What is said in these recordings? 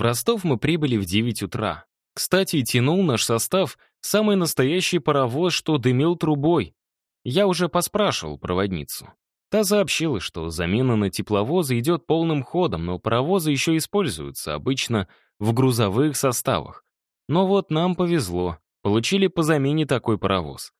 В Ростов мы прибыли в 9 утра. Кстати, тянул наш состав самый настоящий паровоз, что дымил трубой. Я уже поспрашивал проводницу. Та сообщила, что замена на тепловозы идет полным ходом, но паровозы еще используются, обычно в грузовых составах. Но вот нам повезло, получили по замене такой паровоз.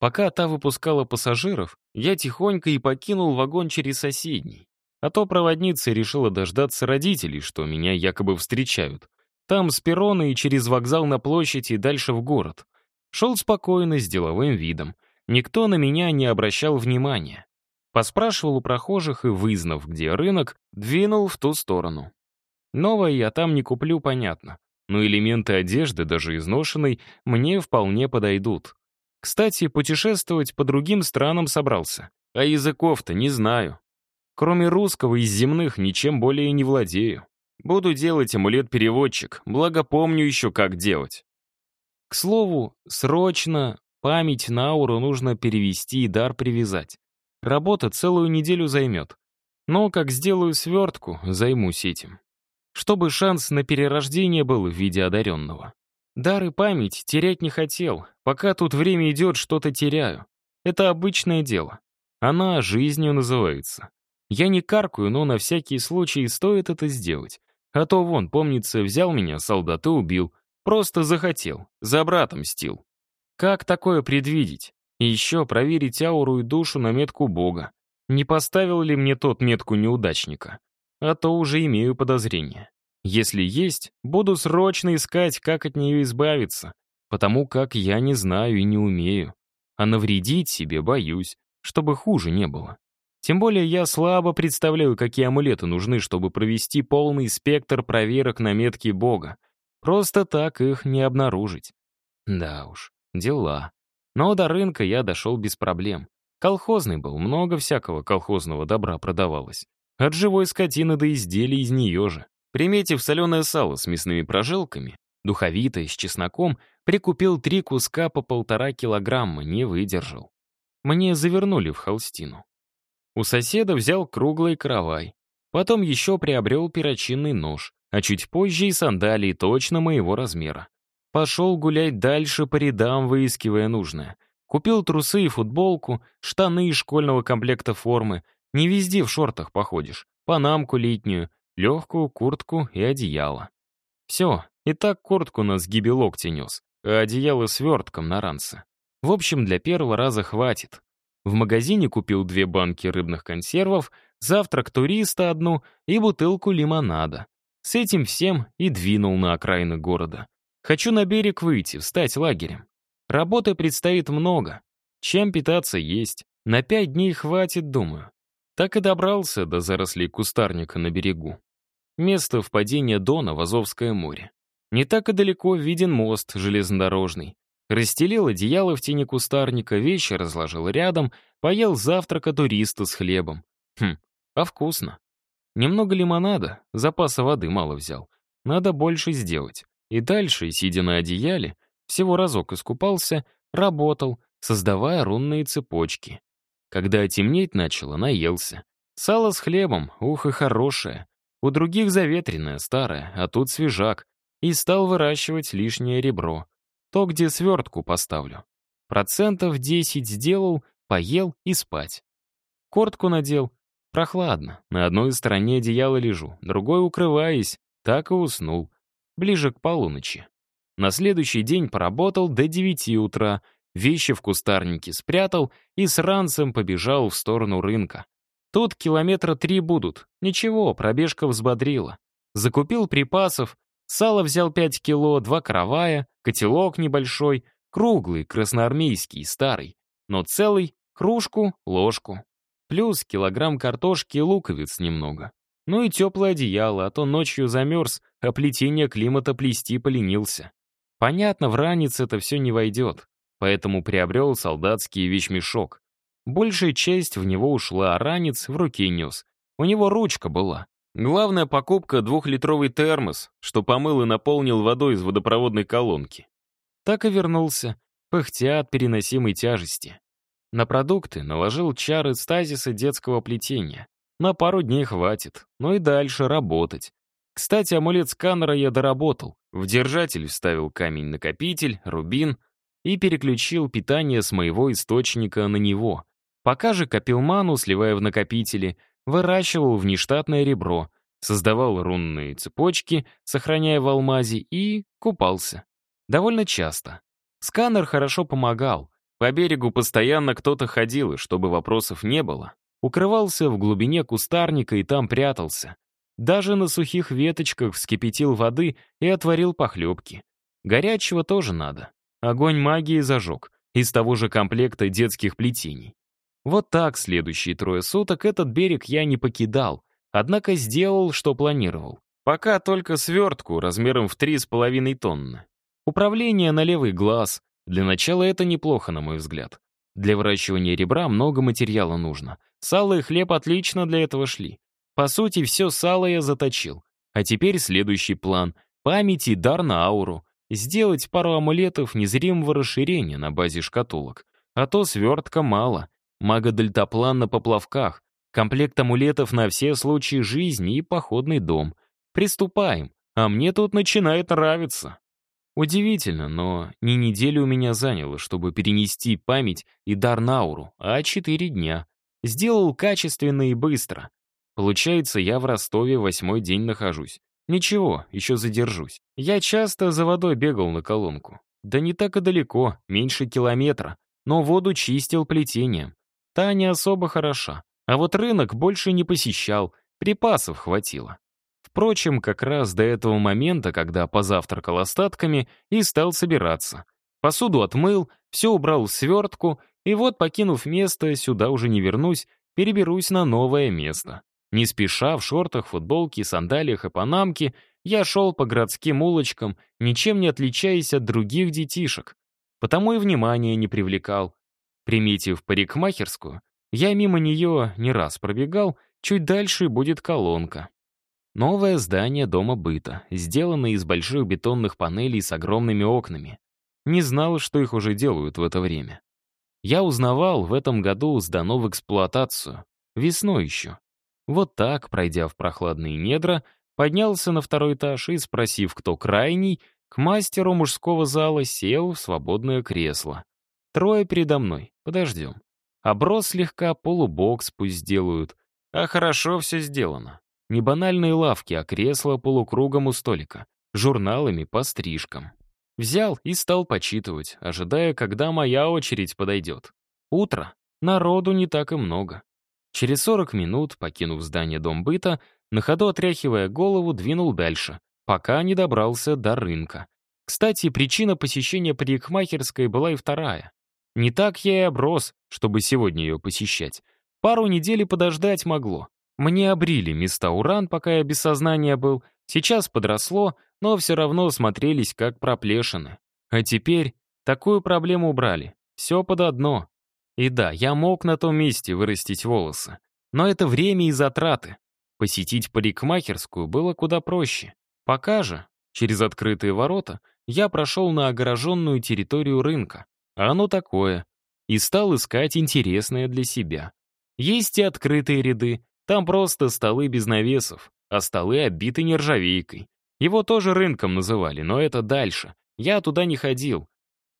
Пока та выпускала пассажиров, я тихонько и покинул вагон через соседний. А то проводница решила дождаться родителей, что меня якобы встречают. Там с перрона и через вокзал на площади и дальше в город. Шел спокойно, с деловым видом. Никто на меня не обращал внимания. Поспрашивал у прохожих и, вызнав, где рынок, двинул в ту сторону. Новое я там не куплю, понятно. Но элементы одежды, даже изношенной, мне вполне подойдут. Кстати, путешествовать по другим странам собрался. А языков-то не знаю. Кроме русского из земных ничем более не владею. Буду делать амулет-переводчик, благо помню еще, как делать. К слову, срочно память на ауру нужно перевести и дар привязать. Работа целую неделю займет. Но как сделаю свертку, займусь этим. Чтобы шанс на перерождение был в виде одаренного. Дар и память терять не хотел. Пока тут время идет, что-то теряю. Это обычное дело. Она жизнью называется. Я не каркаю, но на всякий случай стоит это сделать. А то вон, помнится, взял меня, солдат, и убил. Просто захотел. За брата мстил. Как такое предвидеть? И еще проверить ауру и душу на метку Бога. Не поставил ли мне тот метку неудачника? А то уже имею подозрение. Если есть, буду срочно искать, как от нее избавиться, потому как я не знаю и не умею. А навредить себе боюсь, чтобы хуже не было. Тем более я слабо представляю, какие амулеты нужны, чтобы провести полный спектр проверок на метки Бога. Просто так их не обнаружить. Да уж, дела. Но до рынка я дошел без проблем. Колхозный был, много всякого колхозного добра продавалось. От живой скотины до изделий из нее же. Приметив соленое сало с мясными прожилками, духовитое, с чесноком, прикупил три куска по полтора килограмма, не выдержал. Мне завернули в холстину. У соседа взял круглый каравай. Потом еще приобрел перочинный нож, а чуть позже и сандалии точно моего размера. Пошел гулять дальше по рядам, выискивая нужное. Купил трусы и футболку, штаны из школьного комплекта формы. Не везде в шортах походишь. Панамку летнюю, легкую куртку и одеяло. Все, и так куртку на сгибе локтя нес, а одеяло свертком на ранце. В общем, для первого раза хватит. В магазине купил две банки рыбных консервов, завтрак туриста одну и бутылку лимонада. С этим всем и двинул на окраины города. Хочу на берег выйти, встать лагерем. Работы предстоит много. Чем питаться есть. На пять дней хватит, думаю. Так и добрался до зарослей кустарника на берегу. Место впадения Дона в Азовское море. Не так и далеко виден мост железнодорожный. Расстелил одеяло в тени кустарника, вещи разложил рядом, поел завтрака туриста с хлебом. Хм, а вкусно. Немного лимонада, запаса воды мало взял. Надо больше сделать. И дальше, сидя на одеяле, всего разок искупался, работал, создавая рунные цепочки. Когда темнеть начало, наелся. Сало с хлебом, ух и хорошее. У других заветренное, старое, а тут свежак. И стал выращивать лишнее ребро. То, где свертку поставлю. Процентов 10 сделал, поел и спать. Кортку надел. Прохладно. На одной стороне одеяла лежу, другой укрываясь. Так и уснул. Ближе к полуночи. На следующий день поработал до 9 утра, вещи в кустарнике спрятал и с ранцем побежал в сторону рынка. Тут километра три будут. Ничего, пробежка взбодрила. Закупил припасов, Сало взял 5 кило, два каравая, котелок небольшой, круглый, красноармейский, старый, но целый, кружку, ложку. Плюс килограмм картошки и луковиц немного. Ну и теплое одеяло, а то ночью замерз, а плетение климата плести поленился. Понятно, в ранец это все не войдет, поэтому приобрел солдатский вещмешок. Большая часть в него ушла, а ранец в руке нес. У него ручка была. Главная покупка — двухлитровый термос, что помыл и наполнил водой из водопроводной колонки. Так и вернулся, пыхтя от переносимой тяжести. На продукты наложил чары стазиса детского плетения. На пару дней хватит, но и дальше работать. Кстати, амулет сканера я доработал. В держатель вставил камень-накопитель, рубин и переключил питание с моего источника на него. Пока же копил ману, сливая в накопители, выращивал внештатное ребро, создавал рунные цепочки, сохраняя в алмазе, и купался. Довольно часто. Сканер хорошо помогал. По берегу постоянно кто-то ходил, и чтобы вопросов не было, укрывался в глубине кустарника и там прятался. Даже на сухих веточках вскипятил воды и отварил похлебки. Горячего тоже надо. Огонь магии зажег, из того же комплекта детских плетений. Вот так следующие трое суток этот берег я не покидал, однако сделал, что планировал. Пока только свертку размером в 3,5 тонны. Управление на левый глаз. Для начала это неплохо, на мой взгляд. Для выращивания ребра много материала нужно. Сало и хлеб отлично для этого шли. По сути, все сало я заточил. А теперь следующий план — память и дар на ауру. Сделать пару амулетов незримого расширения на базе шкатулок. А то свертка мало. Мага-дельтаплан на поплавках. Комплект амулетов на все случаи жизни и походный дом. Приступаем. А мне тут начинает нравиться. Удивительно, но не неделю у меня заняло, чтобы перенести память и дар на ауру, а четыре дня. Сделал качественно и быстро. Получается, я в Ростове восьмой день нахожусь. Ничего, еще задержусь. Я часто за водой бегал на колонку. Да не так и далеко, меньше километра. Но воду чистил плетением. Та не особо хороша. А вот рынок больше не посещал, припасов хватило. Впрочем, как раз до этого момента, когда позавтракал остатками и стал собираться. Посуду отмыл, все убрал в свертку, и вот, покинув место, сюда уже не вернусь, переберусь на новое место. Не спеша, в шортах, футболке, сандалиях и панамке, я шел по городским улочкам, ничем не отличаясь от других детишек. Потому и внимания не привлекал. Приметив парикмахерскую, я мимо нее не раз пробегал, чуть дальше будет колонка. Новое здание дома быта, сделанное из больших бетонных панелей с огромными окнами. Не знал, что их уже делают в это время. Я узнавал, в этом году сдано в эксплуатацию. Весной еще. Вот так, пройдя в прохладные недра, поднялся на второй этаж и, спросив, кто крайний, к мастеру мужского зала сел в свободное кресло. Трое передо мной, подождем. Оброс слегка, полубокс пусть сделают. А хорошо все сделано. Не банальные лавки, а кресло полукругом у столика. Журналами по стрижкам. Взял и стал почитывать, ожидая, когда моя очередь подойдет. Утро. Народу не так и много. Через 40 минут, покинув здание Дом быта, на ходу отряхивая голову, двинул дальше, пока не добрался до рынка. Кстати, причина посещения парикмахерской была и вторая. Не так я и оброс, чтобы сегодня ее посещать. Пару недель подождать могло. Мне обрили места уран, пока я без сознания был. Сейчас подросло, но все равно смотрелись как проплешины. А теперь такую проблему убрали. Все под одно. И да, я мог на том месте вырастить волосы. Но это время и затраты. Посетить парикмахерскую было куда проще. Пока же, через открытые ворота, я прошел на огороженную территорию рынка. А оно такое. И стал искать интересное для себя. Есть и открытые ряды, там просто столы без навесов, а столы обиты нержавейкой. Его тоже рынком называли, но это дальше. Я туда не ходил.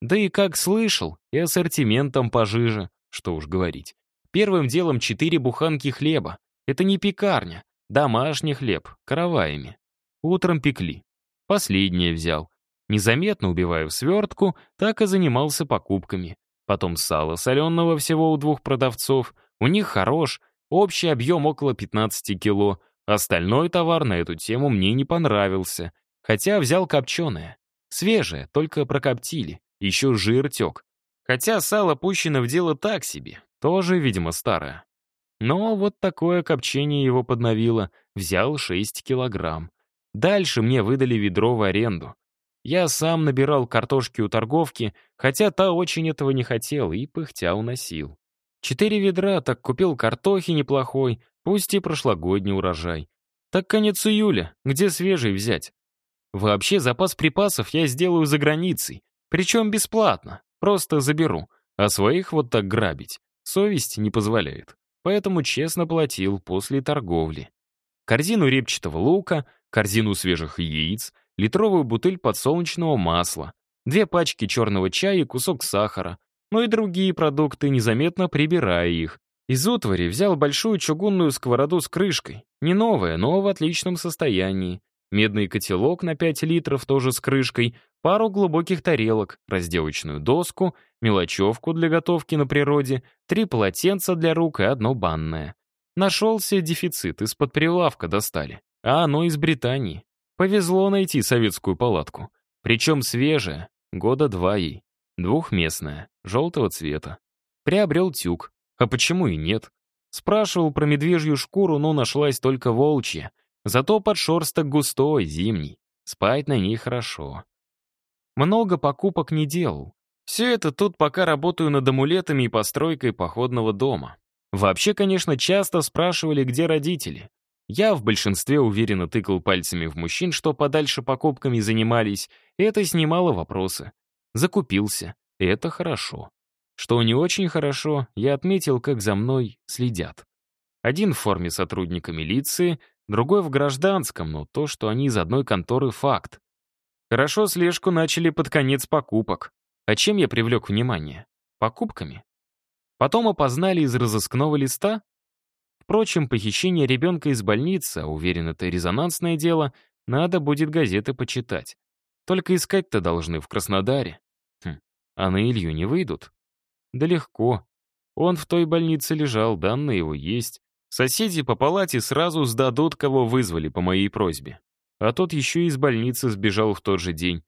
Да и как слышал, и ассортиментом пожиже, что уж говорить. Первым делом четыре буханки хлеба. Это не пекарня, домашний хлеб, караваями. Утром пекли. Последнее взял. Незаметно убивая в свертку, так и занимался покупками. Потом сало соленого всего у двух продавцов. У них хорош, общий объем около 15 кило. Остальной товар на эту тему мне не понравился. Хотя взял копченое. Свежее, только прокоптили. Еще жир тек. Хотя сало пущено в дело так себе, тоже, видимо, старое. Но вот такое копчение его подновило, взял 6 килограмм. Дальше мне выдали ведро в аренду. Я сам набирал картошки у торговки, хотя та очень этого не хотела и пыхтя уносил. Четыре ведра, так купил картохи неплохой, пусть и прошлогодний урожай. Так конец июля, где свежий взять? Вообще запас припасов я сделаю за границей, причем бесплатно, просто заберу. А своих вот так грабить совесть не позволяет. Поэтому честно платил после торговли. Корзину репчатого лука, корзину свежих яиц, литровую бутыль подсолнечного масла, две пачки черного чая и кусок сахара, ну и другие продукты, незаметно прибирая их. Из утвари взял большую чугунную сковороду с крышкой, не новая, но в отличном состоянии, медный котелок на 5 литров тоже с крышкой, пару глубоких тарелок, разделочную доску, мелочевку для готовки на природе, три полотенца для рук и одно банное. Нашелся дефицит, из-под прилавка достали. А оно из Британии. Повезло найти советскую палатку. Причем свежая, года два ей. Двухместная, желтого цвета. Приобрел тюк. А почему и нет? Спрашивал про медвежью шкуру, но нашлась только волчья. Зато подшерсток густой, зимний. Спать на ней хорошо. Много покупок не делал. Все это тут пока работаю над амулетами и постройкой походного дома. Вообще, конечно, часто спрашивали, где родители. Я в большинстве уверенно тыкал пальцами в мужчин, что подальше покупками занимались, и это снимало вопросы. Закупился, это хорошо. Что не очень хорошо, я отметил, как за мной следят. Один в форме сотрудника милиции, другой в гражданском, но то, что они из одной конторы — факт. Хорошо слежку начали под конец покупок. А чем я привлек внимание? Покупками. Потом опознали из разыскного листа? Впрочем, похищение ребенка из больницы, а уверен, это резонансное дело, надо будет газеты почитать. Только искать-то должны в Краснодаре. Хм, а на Илью не выйдут? Да легко. Он в той больнице лежал, данные его есть. Соседи по палате сразу сдадут, кого вызвали по моей просьбе. А тот еще из больницы сбежал в тот же день.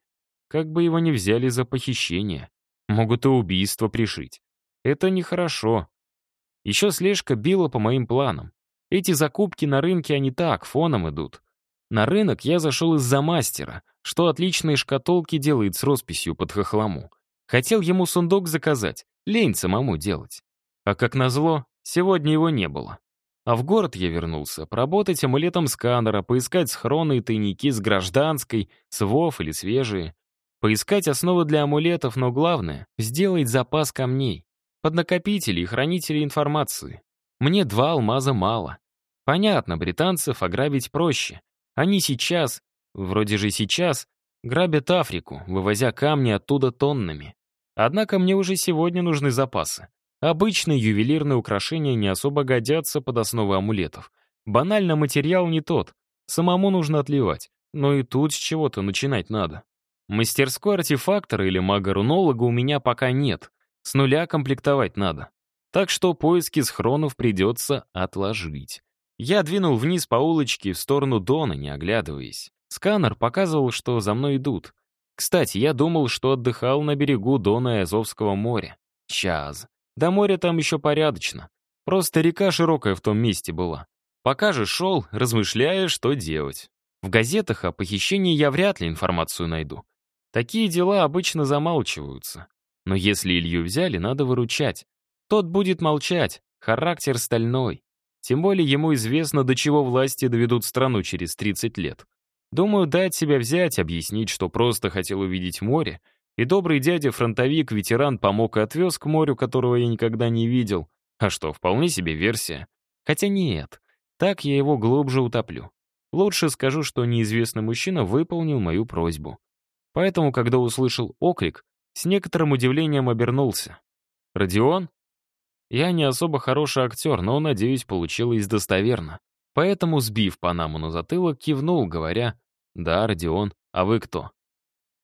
Как бы его не взяли за похищение. Могут и убийство пришить. Это нехорошо. Еще слежка била по моим планам. Эти закупки на рынке, они так, фоном идут. На рынок я зашел из-за мастера, что отличные шкатулки делает с росписью под хохлому. Хотел ему сундук заказать, лень самому делать. А как назло, сегодня его не было. А в город я вернулся, поработать амулетом сканера, поискать схроны и тайники с гражданской, с ВОВ или свежие. Поискать основы для амулетов, но главное — сделать запас камней, поднакопители и хранители информации. Мне два алмаза мало. Понятно, британцев ограбить проще. Они сейчас, вроде же сейчас, грабят Африку, вывозя камни оттуда тоннами. Однако мне уже сегодня нужны запасы. Обычные ювелирные украшения не особо годятся под основу амулетов. Банально материал не тот. Самому нужно отливать. Но и тут с чего-то начинать надо. Мастерской артефактора или мага-рунолога у меня пока нет. С нуля комплектовать надо. Так что поиски схронов придется отложить. Я двинул вниз по улочке в сторону Дона, не оглядываясь. Сканер показывал, что за мной идут. Кстати, я думал, что отдыхал на берегу Дона и Азовского моря. Сейчас. До моря там еще порядочно. Просто река широкая в том месте была. Пока же шел, размышляя, что делать. В газетах о похищении я вряд ли информацию найду. Такие дела обычно замалчиваются. Но если Илью взяли, надо выручать. Тот будет молчать, характер стальной. Тем более ему известно, до чего власти доведут страну через 30 лет. Думаю, дать себя взять, объяснить, что просто хотел увидеть море, и добрый дядя-фронтовик, ветеран, помог и отвез к морю, которого я никогда не видел. А что, вполне себе версия. Хотя нет, так я его глубже утоплю. Лучше скажу, что неизвестный мужчина выполнил мою просьбу. Поэтому, когда услышал оклик, с некоторым удивлением обернулся. «Родион?» Я не особо хороший актер, но, надеюсь, получилось достоверно. Поэтому, сбив Панаму на затылок, кивнул, говоря, «Да, Родион, а вы кто?»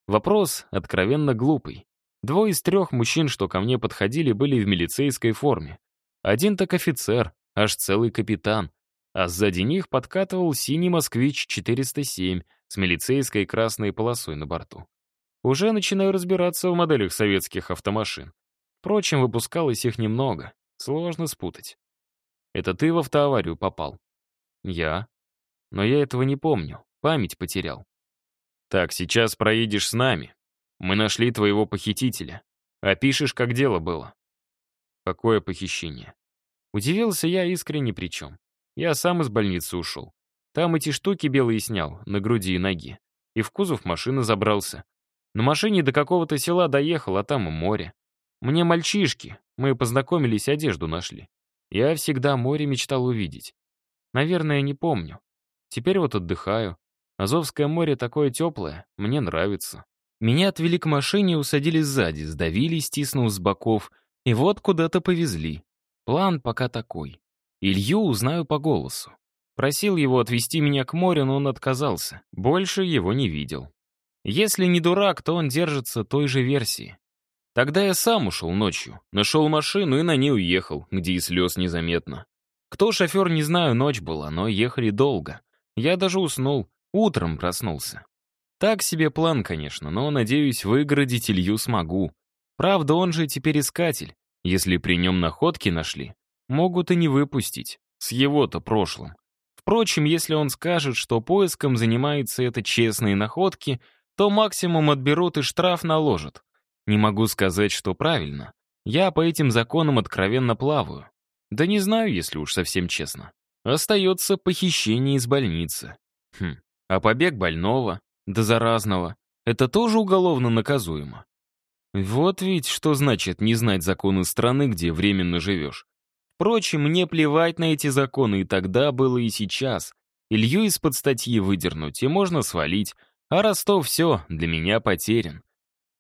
Вопрос откровенно глупый. Двое из трех мужчин, что ко мне подходили, были в милицейской форме. Один так офицер, аж целый капитан. А сзади них подкатывал синий «Москвич-407» с милицейской красной полосой на борту. Уже начинаю разбираться в моделях советских автомашин. Впрочем, выпускалось их немного. Сложно спутать. Это ты в автоаварию попал? Я. Но я этого не помню. Память потерял. «Так, сейчас проедешь с нами. Мы нашли твоего похитителя. Опишешь, как дело было». «Какое похищение?» Удивился я искренне причем. Я сам из больницы ушел. Там эти штуки белые снял, на груди и ноге. И в кузов машины забрался. На машине до какого-то села доехал, а там море. Мне мальчишки, мы познакомились, одежду нашли. Я всегда море мечтал увидеть. Наверное, не помню. Теперь вот отдыхаю. Азовское море такое теплое, мне нравится. Меня отвели к машине усадили сзади, сдавили, стиснув с боков, и вот куда-то повезли. План пока такой. Илью узнаю по голосу. Просил его отвезти меня к морю, но он отказался. Больше его не видел. Если не дурак, то он держится той же версии. Тогда я сам ушел ночью, нашел машину и на ней уехал, где и слез незаметно. Кто шофер, не знаю, ночь была, но ехали долго. Я даже уснул, утром проснулся. Так себе план, конечно, но, надеюсь, выгородить Илью смогу. Правда, он же теперь искатель. Если при нем находки нашли, могут и не выпустить. С его-то прошлым. Впрочем, если он скажет, что поиском занимается это честные находки, то максимум отберут и штраф наложат. Не могу сказать, что правильно. Я по этим законам откровенно плаваю. Да не знаю, если уж совсем честно. Остается похищение из больницы. Хм, а побег больного, да заразного, это тоже уголовно наказуемо. Вот ведь что значит не знать законы страны, где временно живешь. Впрочем, мне плевать на эти законы и тогда было, и сейчас. Илью из-под статьи выдернуть, и можно свалить, а Ростов все, для меня потерян.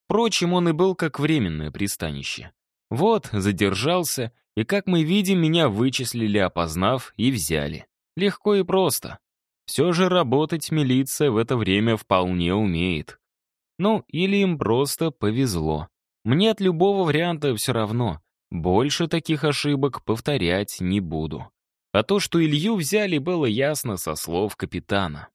Впрочем, он и был как временное пристанище. Вот, задержался, и, как мы видим, меня вычислили, опознав, и взяли. Легко и просто. Все же работать милиция в это время вполне умеет. Ну, или им просто повезло. Мне от любого варианта все равно. Больше таких ошибок повторять не буду. А то, что Илью взяли, было ясно со слов капитана.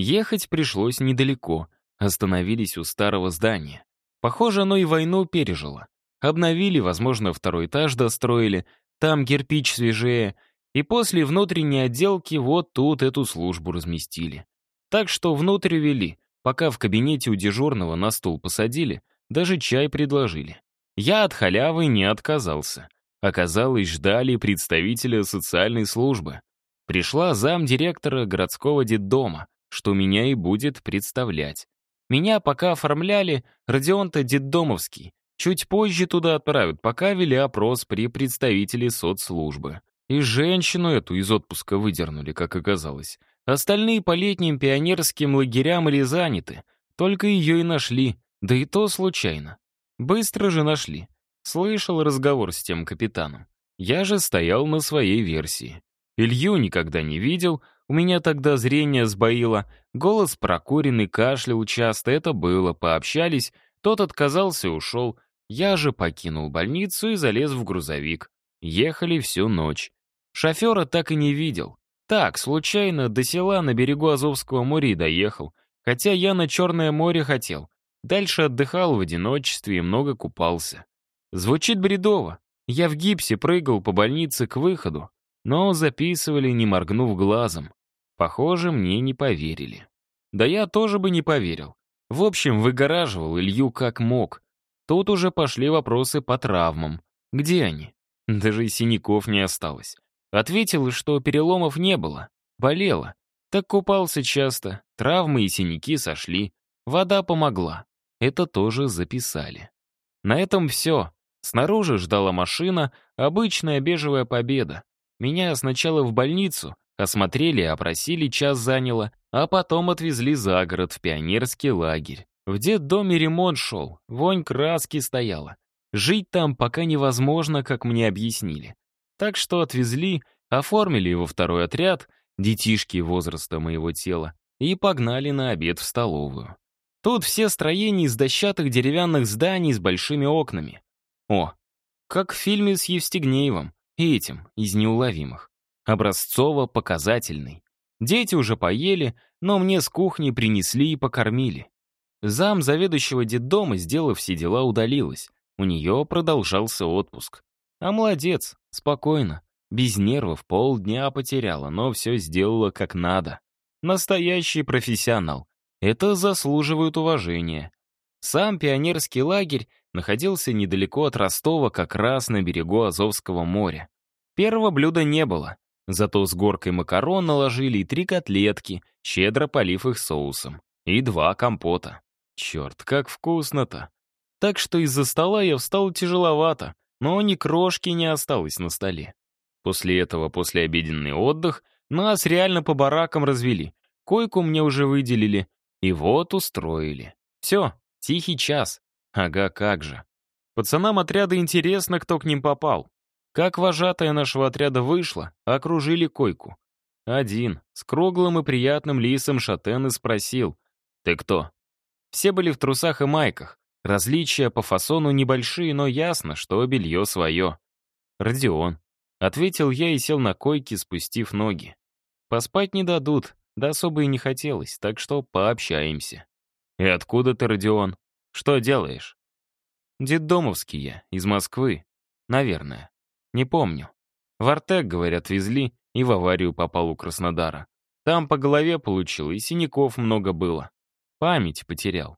Ехать пришлось недалеко, остановились у старого здания. Похоже, оно и войну пережило. Обновили, возможно, второй этаж достроили, там кирпич свежее, и после внутренней отделки вот тут эту службу разместили. Так что внутрь вели, пока в кабинете у дежурного на стул посадили, даже чай предложили. Я от халявы не отказался. Оказалось, ждали представителя социальной службы. Пришла зам директора городского детдома, что меня и будет представлять. Меня пока оформляли, Родион-то детдомовский. Чуть позже туда отправят, пока вели опрос при представителе соцслужбы. И женщину эту из отпуска выдернули, как оказалось. Остальные по летним пионерским лагерям или заняты. Только ее и нашли, да и то случайно. Быстро же нашли. Слышал разговор с тем капитаном. Я же стоял на своей версии. Илью никогда не видел, у меня тогда зрение сбоило, голос прокуренный, кашлял часто, это было, пообщались, тот отказался и ушел. Я же покинул больницу и залез в грузовик. Ехали всю ночь. Шофера так и не видел. Так, случайно, до села на берегу Азовского моря и доехал. Хотя я на Черное море хотел. Дальше отдыхал в одиночестве и много купался. Звучит бредово. Я в гипсе прыгал по больнице к выходу, но записывали, не моргнув глазом. Похоже, мне не поверили. Да я тоже бы не поверил. В общем, выгораживал Илью как мог. Тут уже пошли вопросы по травмам. Где они? Даже синяков не осталось. Ответил, что переломов не было. Болело. Так купался часто. Травмы и синяки сошли. Вода помогла. Это тоже записали. На этом все. Снаружи ждала машина, обычная бежевая победа. Меня сначала в больницу, Осмотрели опросили, час заняло, а потом отвезли за город в пионерский лагерь. В детдоме ремонт шел, вонь краски стояла. Жить там пока невозможно, как мне объяснили. Так что отвезли, оформили его второй отряд, детишки возраста моего тела, и погнали на обед в столовую. Тут все строения из дощатых деревянных зданий с большими окнами. О, как в фильме с Евстигнеевым и этим, из неуловимых образцово-показательный. Дети уже поели, но мне с кухни принесли и покормили. Зам заведующего детдома, сделав все дела, удалилась. У нее продолжался отпуск. А молодец, спокойно, без нервов, полдня потеряла, но все сделала как надо. Настоящий профессионал. Это заслуживает уважения. Сам пионерский лагерь находился недалеко от Ростова, как раз на берегу Азовского моря. Первого блюда не было, Зато с горкой макарон наложили и три котлетки, щедро полив их соусом. И два компота. Черт, как вкусно-то. Так что из-за стола я встал тяжеловато, но ни крошки не осталось на столе. После этого послеобеденный отдых нас реально по баракам развели. койку мне уже выделили, и вот устроили. Все, тихий час. Ага, как же. Пацанам отряда интересно, кто к ним попал. Как вожатая нашего отряда вышла, окружили койку. Один, с круглым и приятным лисом шатен и спросил, «Ты кто?» Все были в трусах и майках. Различия по фасону небольшие, но ясно, что белье свое. «Родион», — ответил я и сел на койке, спустив ноги. Поспать не дадут, да особо и не хотелось, так что пообщаемся. «И откуда ты, Родион? Что делаешь?» «Детдомовский я, из Москвы. Наверное. Не помню. В Артек, говорят, везли, и в аварию попал у Краснодара. Там по голове получил, и синяков много было. Память потерял.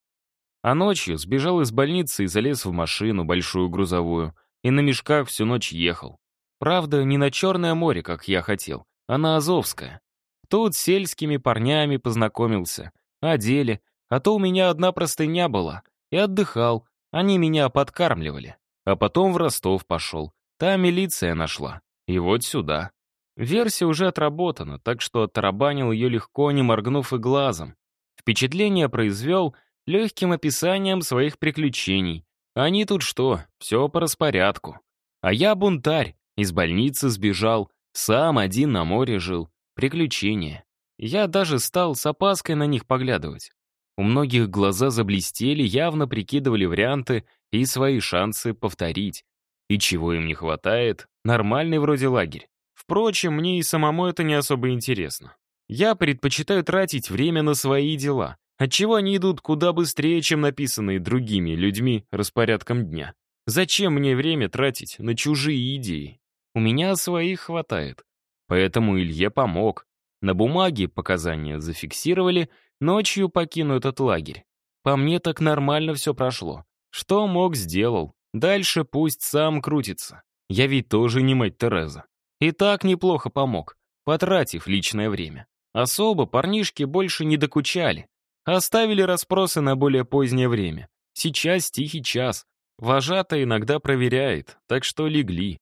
А ночью сбежал из больницы и залез в машину, большую грузовую, и на мешках всю ночь ехал. Правда, не на Черное море, как я хотел, а на Азовское. Тут с сельскими парнями познакомился, о деле, а то у меня одна простыня была, и отдыхал, они меня подкармливали. А потом в Ростов пошел, там милиция нашла, и вот сюда. Версия уже отработана, так что оттарабанил ее легко, не моргнув и глазом. Впечатление произвел легким описанием своих приключений. Они тут что, все по распорядку. А я бунтарь, из больницы сбежал, сам один на море жил. Приключения. Я даже стал с опаской на них поглядывать. У многих глаза заблестели, явно прикидывали варианты и свои шансы повторить. И чего им не хватает? Нормальный вроде лагерь. Впрочем, мне и самому это не особо интересно. Я предпочитаю тратить время на свои дела, отчего они идут куда быстрее, чем написанные другими людьми распорядком дня. Зачем мне время тратить на чужие идеи? У меня своих хватает. Поэтому Илье помог. На бумаге показания зафиксировали, ночью покину этот лагерь. По мне так нормально все прошло. Что мог, сделал. Дальше пусть сам крутится. Я ведь тоже не мать Тереза. И так неплохо помог, потратив личное время. Особо парнишки больше не докучали. Оставили расспросы на более позднее время. Сейчас тихий час. Вожатая иногда проверяет, так что легли.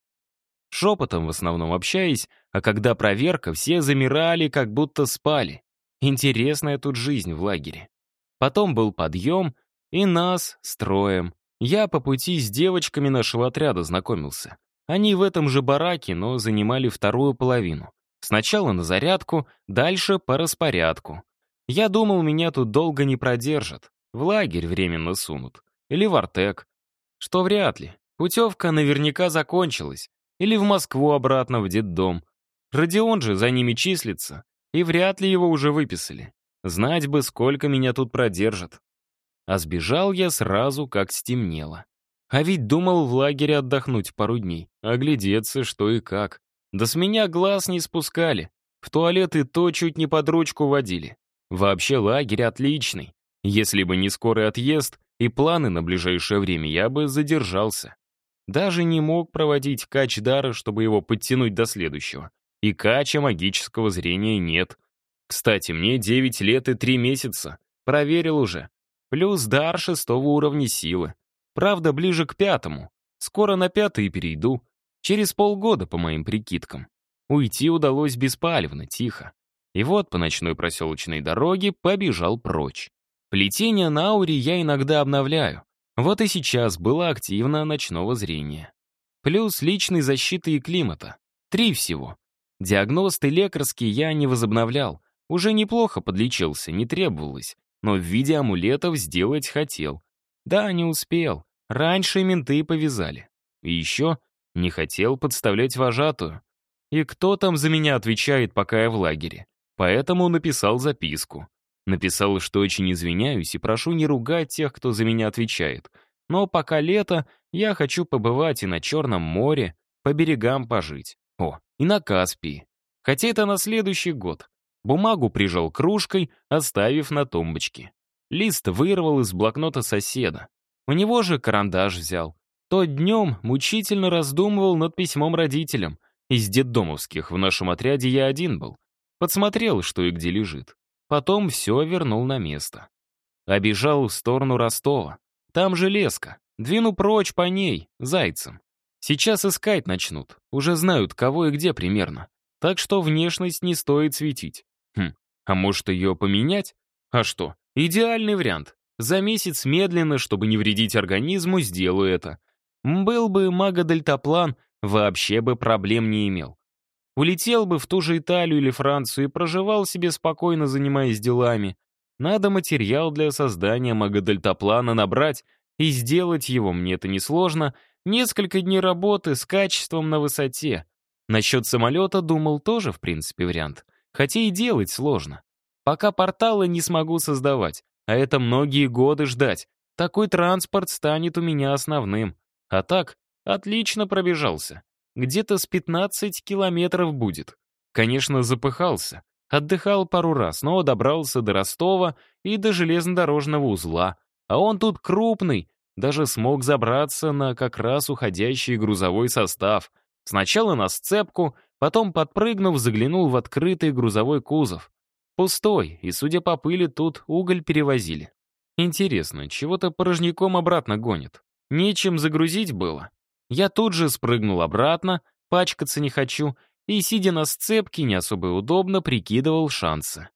Шепотом в основном общаясь, а когда проверка, все замирали, как будто спали. Интересная тут жизнь в лагере. Потом был подъем, и нас строем. Я по пути с девочками нашего отряда знакомился. Они в этом же бараке, но занимали вторую половину. Сначала на зарядку, дальше по распорядку. Я думал, меня тут долго не продержат. В лагерь временно сунут. Или в Артек. Что вряд ли. Путевка наверняка закончилась. Или в Москву обратно в детдом. Родион же за ними числится. И вряд ли его уже выписали. Знать бы, сколько меня тут продержат. А сбежал я сразу, как стемнело. А ведь думал в лагере отдохнуть пару дней, оглядеться, что и как. Да с меня глаз не спускали. В туалет и то чуть не под ручку водили. Вообще лагерь отличный. Если бы не скорый отъезд и планы на ближайшее время, я бы задержался. Даже не мог проводить кач дара, чтобы его подтянуть до следующего. И кача магического зрения нет. Кстати, мне 9 лет и 3 месяца. Проверил уже. Плюс дар шестого уровня силы. Правда, ближе к пятому. Скоро на пятый перейду. Через полгода, по моим прикидкам. Уйти удалось беспалевно, тихо. И вот по ночной проселочной дороге побежал прочь. Плетение на ауре я иногда обновляю. Вот и сейчас было активно ночного зрения. Плюс личной защиты и климата. Три всего. Диагност и лекарский я не возобновлял. Уже неплохо подлечился, не требовалось. Но в виде амулетов сделать хотел. Да, не успел. Раньше менты повязали. И еще не хотел подставлять вожатую. И кто там за меня отвечает, пока я в лагере? Поэтому написал записку. Написал, что очень извиняюсь и прошу не ругать тех, кто за меня отвечает. Но пока лето, я хочу побывать и на Черном море, по берегам пожить. О, и на Каспии. Хотя это на следующий год. Бумагу прижал кружкой, оставив на тумбочке. Лист вырвал из блокнота соседа. У него же карандаш взял. Тот днем мучительно раздумывал над письмом родителям. Из детдомовских в нашем отряде я один был. Подсмотрел, что и где лежит. Потом все вернул на место. Обежал в сторону Ростова. Там же леска. Двину прочь по ней, зайцем. Сейчас искать начнут. Уже знают, кого и где примерно. Так что внешность не стоит светить. А может, ее поменять? А что, идеальный вариант. За месяц медленно, чтобы не вредить организму, сделаю это. Был бы мага-дельтаплан, вообще бы проблем не имел. Улетел бы в ту же Италию или Францию и проживал себе спокойно, занимаясь делами. Надо материал для создания мага-дельтаплана набрать, и сделать его мне это несложно. Несколько дней работы с качеством на высоте. Насчет самолета думал тоже, в принципе, вариант. Хотя и делать сложно. Пока порталы не смогу создавать, а это многие годы ждать. Такой транспорт станет у меня основным. А так, отлично пробежался. Где-то с 15 километров будет. Конечно, запыхался. Отдыхал пару раз, но добрался до Ростова и до железнодорожного узла. А он тут крупный, даже смог забраться на как раз уходящий грузовой состав. Сначала на сцепку, потом, подпрыгнув, заглянул в открытый грузовой кузов. Пустой, и, судя по пыли, тут уголь перевозили. Интересно, чего-то порожняком обратно гонит. Нечем загрузить было. Я тут же спрыгнул обратно, пачкаться не хочу, и, сидя на сцепке, не особо удобно, прикидывал шансы.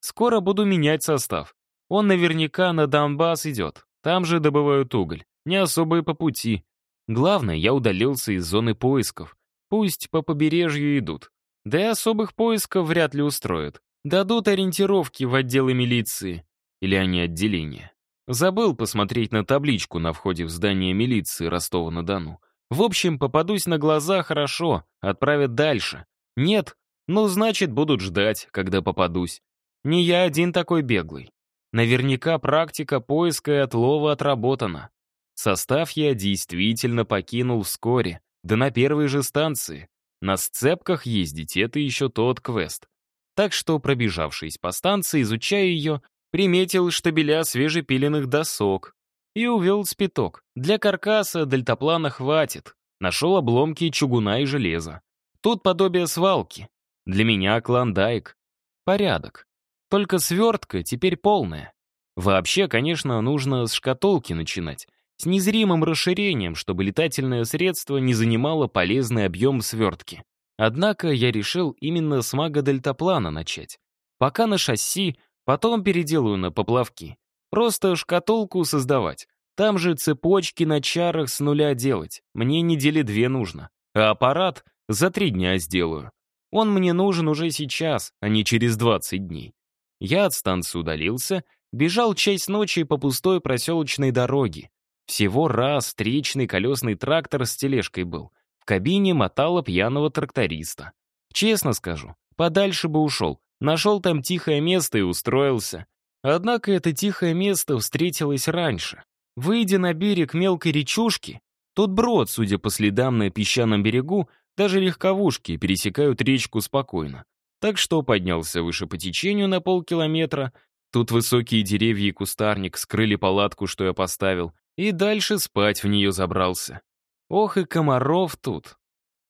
Скоро буду менять состав. Он наверняка на Донбасс идет. Там же добывают уголь. Не особо и по пути. Главное, я удалился из зоны поисков. Пусть по побережью идут. Да и особых поисков вряд ли устроят. Дадут ориентировки в отделы милиции. Или они отделения. Забыл посмотреть на табличку на входе в здание милиции Ростова-на-Дону. В общем, попадусь на глаза хорошо, отправят дальше. Нет, ну значит будут ждать, когда попадусь. Не я один такой беглый. Наверняка практика поиска и отлова отработана. Состав я действительно покинул вскоре, да на первой же станции. На сцепках ездить — это еще тот квест. Так что, пробежавшись по станции, изучая ее, приметил штабеля свежепиленных досок, и увел спиток. Для каркаса дельтаплана хватит. Нашел обломки чугуна и железа. Тут подобие свалки. Для меня клондайк. Порядок. Только свертка теперь полная. Вообще, конечно, нужно с шкатулки начинать. С незримым расширением, чтобы летательное средство не занимало полезный объем свертки. Однако я решил именно с мага-дельтаплана начать. Пока на шасси, потом переделаю на поплавки. Просто шкатулку создавать. Там же цепочки на чарах с нуля делать. Мне недели две нужно. А аппарат за три дня сделаю. Он мне нужен уже сейчас, а не через 20 дней. Я от станции удалился, бежал часть ночи по пустой проселочной дороге. Всего раз встречный колесный трактор с тележкой был. В кабине мотало пьяного тракториста. Честно скажу, подальше бы ушел. Нашел там тихое место и устроился. Однако это тихое место встретилось раньше. Выйдя на берег мелкой речушки, тот брод, судя по следам на песчаном берегу, даже легковушки пересекают речку спокойно. Так что поднялся выше по течению на полкилометра, тут высокие деревья и кустарник скрыли палатку, что я поставил, и дальше спать в нее забрался. Ох и комаров тут.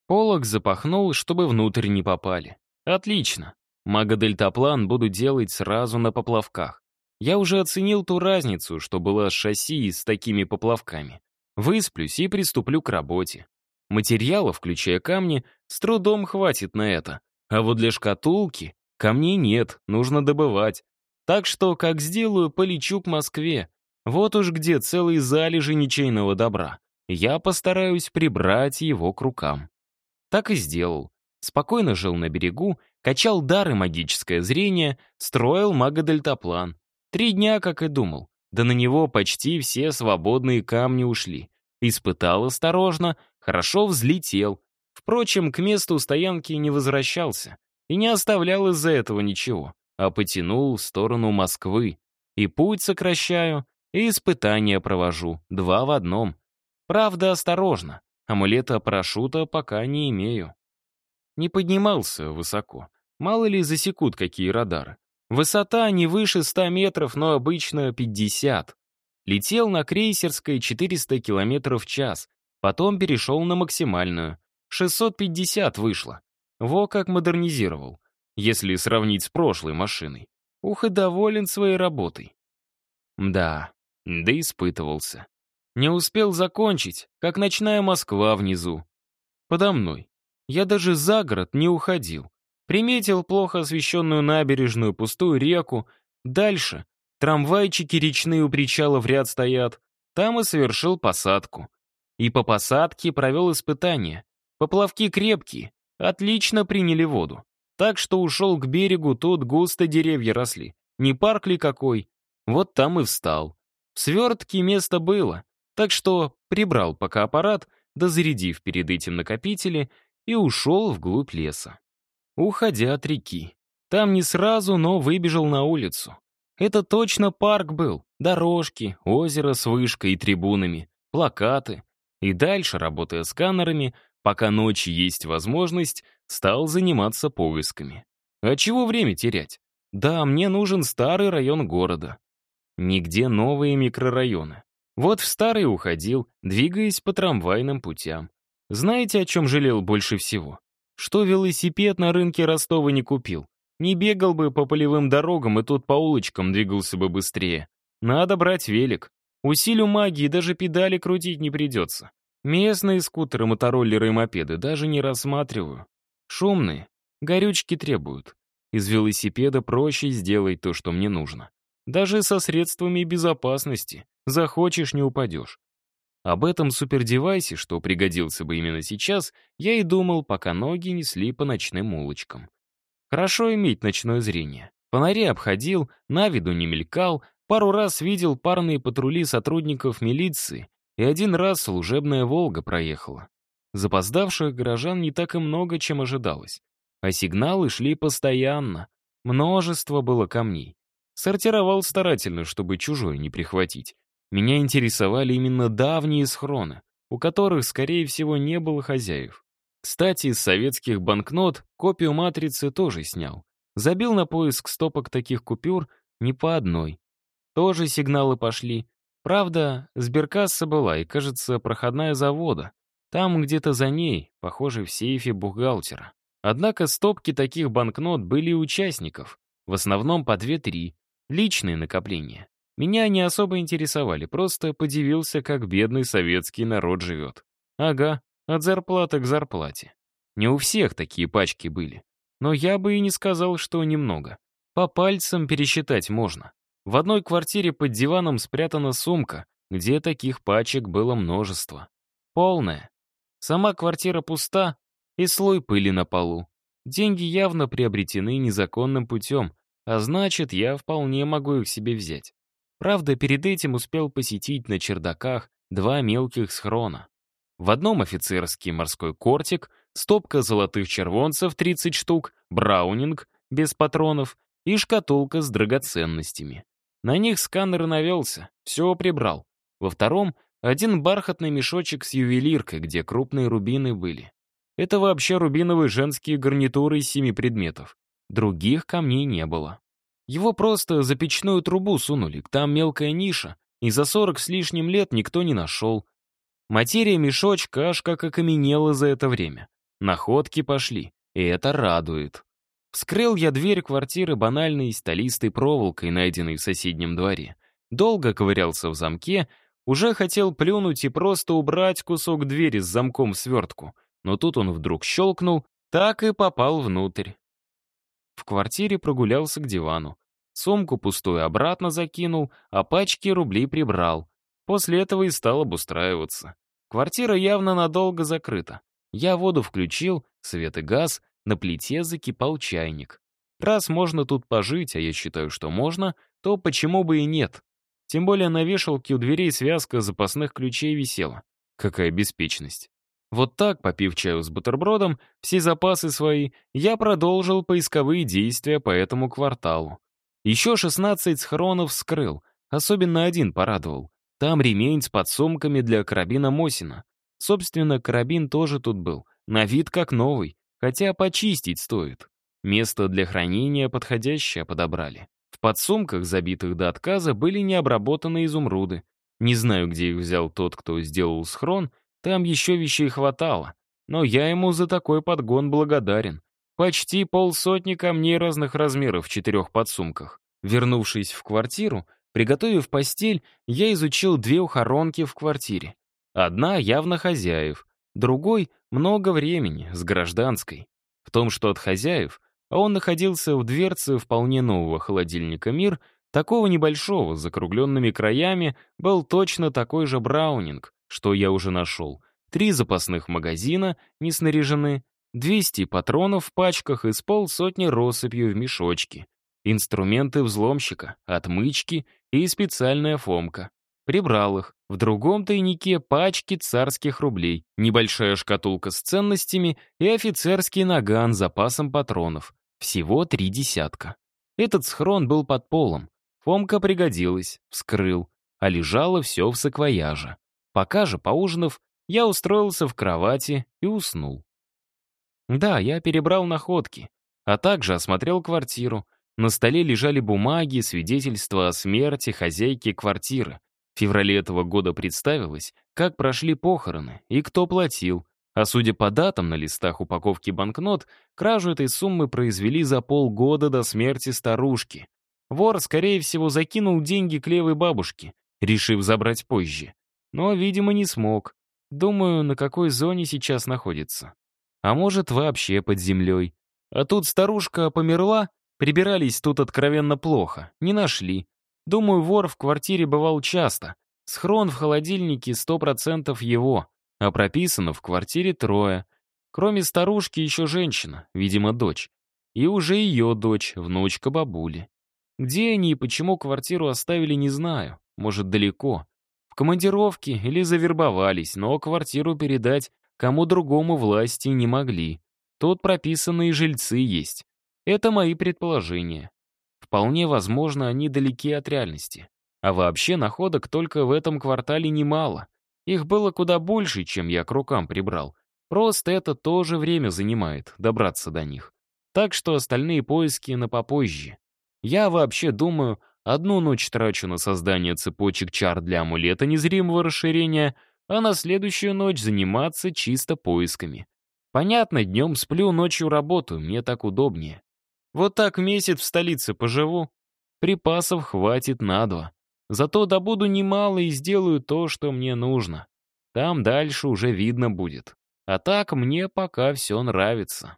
Полок запахнул, чтобы внутрь не попали. Отлично. Мага-дельтаплан буду делать сразу на поплавках. Я уже оценил ту разницу, что была с шасси с такими поплавками. Высплюсь и приступлю к работе. Материала, включая камни, с трудом хватит на это. А вот для шкатулки камней нет, нужно добывать. Так что, как сделаю, полечу к Москве. Вот уж где целые залежи ничейного добра. Я постараюсь прибрать его к рукам. Так и сделал. Спокойно жил на берегу, качал дары магическое зрение, строил мага-дельтаплан. Три дня, как и думал. Да на него почти все свободные камни ушли. Испытал осторожно, хорошо взлетел. Впрочем, к месту стоянки не возвращался. И не оставлял из-за этого ничего, а потянул в сторону Москвы. И путь сокращаю, и испытания провожу, два в одном. Правда, осторожно. Амулета парашюта пока не имею. Не поднимался высоко. Мало ли засекут какие радары. Высота не выше 100 метров, но обычно 50. Летел на крейсерской 400 км в час, потом перешел на максимальную. 650 вышло. Во как модернизировал, если сравнить с прошлой машиной. Ух и доволен своей работой. Да, да испытывался. Не успел закончить, как ночная Москва внизу. Подо мной. Я даже за город не уходил. Приметил плохо освещенную набережную, пустую реку. Дальше трамвайчики речные у причала в ряд стоят. Там и совершил посадку. И по посадке провел испытания. Поплавки крепкие, отлично приняли воду. Так что ушел к берегу, тут густо деревья росли. Не парк ли какой? Вот там и встал. В свертке место было, так что прибрал пока аппарат, дозарядив перед этим накопители, и ушел вглубь леса. Уходя от реки. Там не сразу, но выбежал на улицу. Это точно парк был. Дорожки, озеро с вышкой и трибунами, плакаты. И дальше, работая сканерами, пока ночью есть возможность, стал заниматься поисками. А чего время терять? Да, мне нужен старый район города. Нигде новые микрорайоны. Вот в старый уходил, двигаясь по трамвайным путям. Знаете, о чем жалел больше всего? Что велосипед на рынке Ростова не купил. Не бегал бы по полевым дорогам и тут по улочкам двигался бы быстрее. Надо брать велик. Усилю магии даже педали крутить не придется. Местные скутеры, мотороллеры и мопеды даже не рассматриваю. Шумные, горючки требуют. Из велосипеда проще сделать то, что мне нужно. Даже со средствами безопасности. Захочешь, не упадешь. Об этом супердевайсе, что пригодился бы именно сейчас, я и думал, пока ноги несли по ночным улочкам. Хорошо иметь ночное зрение. Фонари обходил, на виду не мелькал, пару раз видел парные патрули сотрудников милиции, и один раз служебная «Волга» проехала. Запоздавших горожан не так и много, чем ожидалось. А сигналы шли постоянно. Множество было камней. Сортировал старательно, чтобы чужой не прихватить. Меня интересовали именно давние схроны, у которых, скорее всего, не было хозяев. Кстати, из советских банкнот копию матрицы тоже снял. Забил на поиск стопок таких купюр не по одной. Тоже сигналы пошли. Правда, сберкасса была и, кажется, проходная завода. Там где-то за ней, похоже, в сейфе бухгалтера. Однако стопки таких банкнот были у участников. В основном по 2-3. Личные накопления. Меня не особо интересовали, просто подивился, как бедный советский народ живет. Ага, от зарплаты к зарплате. Не у всех такие пачки были. Но я бы и не сказал, что немного. По пальцам пересчитать можно. В одной квартире под диваном спрятана сумка, где таких пачек было множество. Полная. Сама квартира пуста, и слой пыли на полу. Деньги явно приобретены незаконным путем, а значит, я вполне могу их себе взять. Правда, перед этим успел посетить на чердаках два мелких схрона. В одном офицерский морской кортик, стопка золотых червонцев 30 штук, браунинг без патронов и шкатулка с драгоценностями. На них сканер навелся, все прибрал. Во втором — один бархатный мешочек с ювелиркой, где крупные рубины были. Это вообще рубиновые женские гарнитуры из семи предметов. Других камней не было. Его просто за печную трубу сунули, там мелкая ниша, и за сорок с лишним лет никто не нашел. Материя мешочка аж как окаменела за это время. Находки пошли, и это радует. Вскрыл я дверь квартиры банальной столистой проволокой, найденной в соседнем дворе. Долго ковырялся в замке, уже хотел плюнуть и просто убрать кусок двери с замком в свертку, но тут он вдруг щелкнул, так и попал внутрь. В квартире прогулялся к дивану. Сумку пустую обратно закинул, а пачки рублей прибрал. После этого и стал обустраиваться. Квартира явно надолго закрыта. Я воду включил, свет и газ, на плите закипал чайник. Раз можно тут пожить, а я считаю, что можно, то почему бы и нет? Тем более на вешалке у дверей связка запасных ключей висела. Какая беспечность. Вот так, попив чаю с бутербродом, все запасы свои, я продолжил поисковые действия по этому кварталу. Еще 16 схронов скрыл, особенно один порадовал. Там ремень с подсумками для карабина Мосина. Собственно, карабин тоже тут был, на вид как новый, хотя почистить стоит. Место для хранения подходящее подобрали. В подсумках, забитых до отказа, были необработанные изумруды. Не знаю, где их взял тот, кто сделал схрон, там еще вещей хватало, но я ему за такой подгон благодарен. Почти полсотни камней разных размеров в четырех подсумках. Вернувшись в квартиру, приготовив постель, я изучил две ухоронки в квартире. Одна явно хозяев, другой — много времени, с гражданской. В том, что от хозяев, а он находился в дверце вполне нового холодильника «Мир», такого небольшого, с закругленными краями, был точно такой же браунинг, что я уже нашел. Три запасных магазина не снаряжены, 200 патронов в пачках и с полсотни россыпью в мешочке. Инструменты взломщика, отмычки и специальная фомка. Прибрал их. В другом тайнике пачки царских рублей, небольшая шкатулка с ценностями и офицерский наган с запасом патронов. Всего три десятка. Этот схрон был под полом. Фомка пригодилась, вскрыл, а лежало все в саквояже. Пока же, поужинав, я устроился в кровати и уснул. Да, я перебрал находки, а также осмотрел квартиру. На столе лежали бумаги, свидетельства о смерти хозяйки квартиры. В феврале этого года представилось, как прошли похороны и кто платил. А судя по датам на листах упаковки банкнот, кражу этой суммы произвели за полгода до смерти старушки. Вор, скорее всего, закинул деньги к левой бабушке, решив забрать позже. Но, видимо, не смог. Думаю, на какой зоне сейчас находится. А может, вообще под землей. А тут старушка померла, прибирались тут откровенно плохо, не нашли. Думаю, вор в квартире бывал часто. Схрон в холодильнике сто процентов его, а прописано в квартире трое. Кроме старушки еще женщина, видимо, дочь. И уже ее дочь, внучка бабули. Где они и почему квартиру оставили, не знаю. Может, далеко. Командировке или завербовались, но квартиру передать кому другому власти не могли. Тут прописанные жильцы есть. Это мои предположения. Вполне возможно, они далеки от реальности. А вообще находок только в этом квартале немало. Их было куда больше, чем я к рукам прибрал. Просто это тоже время занимает, добраться до них. Так что остальные поиски на попозже. Я вообще думаю, одну ночь трачу на создание цепочек чар для амулета незримого расширения, а на следующую ночь заниматься чисто поисками. Понятно, днем сплю, ночью работаю, мне так удобнее. Вот так месяц в столице поживу. Припасов хватит на два. Зато добуду немало и сделаю то, что мне нужно. Там дальше уже видно будет. А так мне пока все нравится.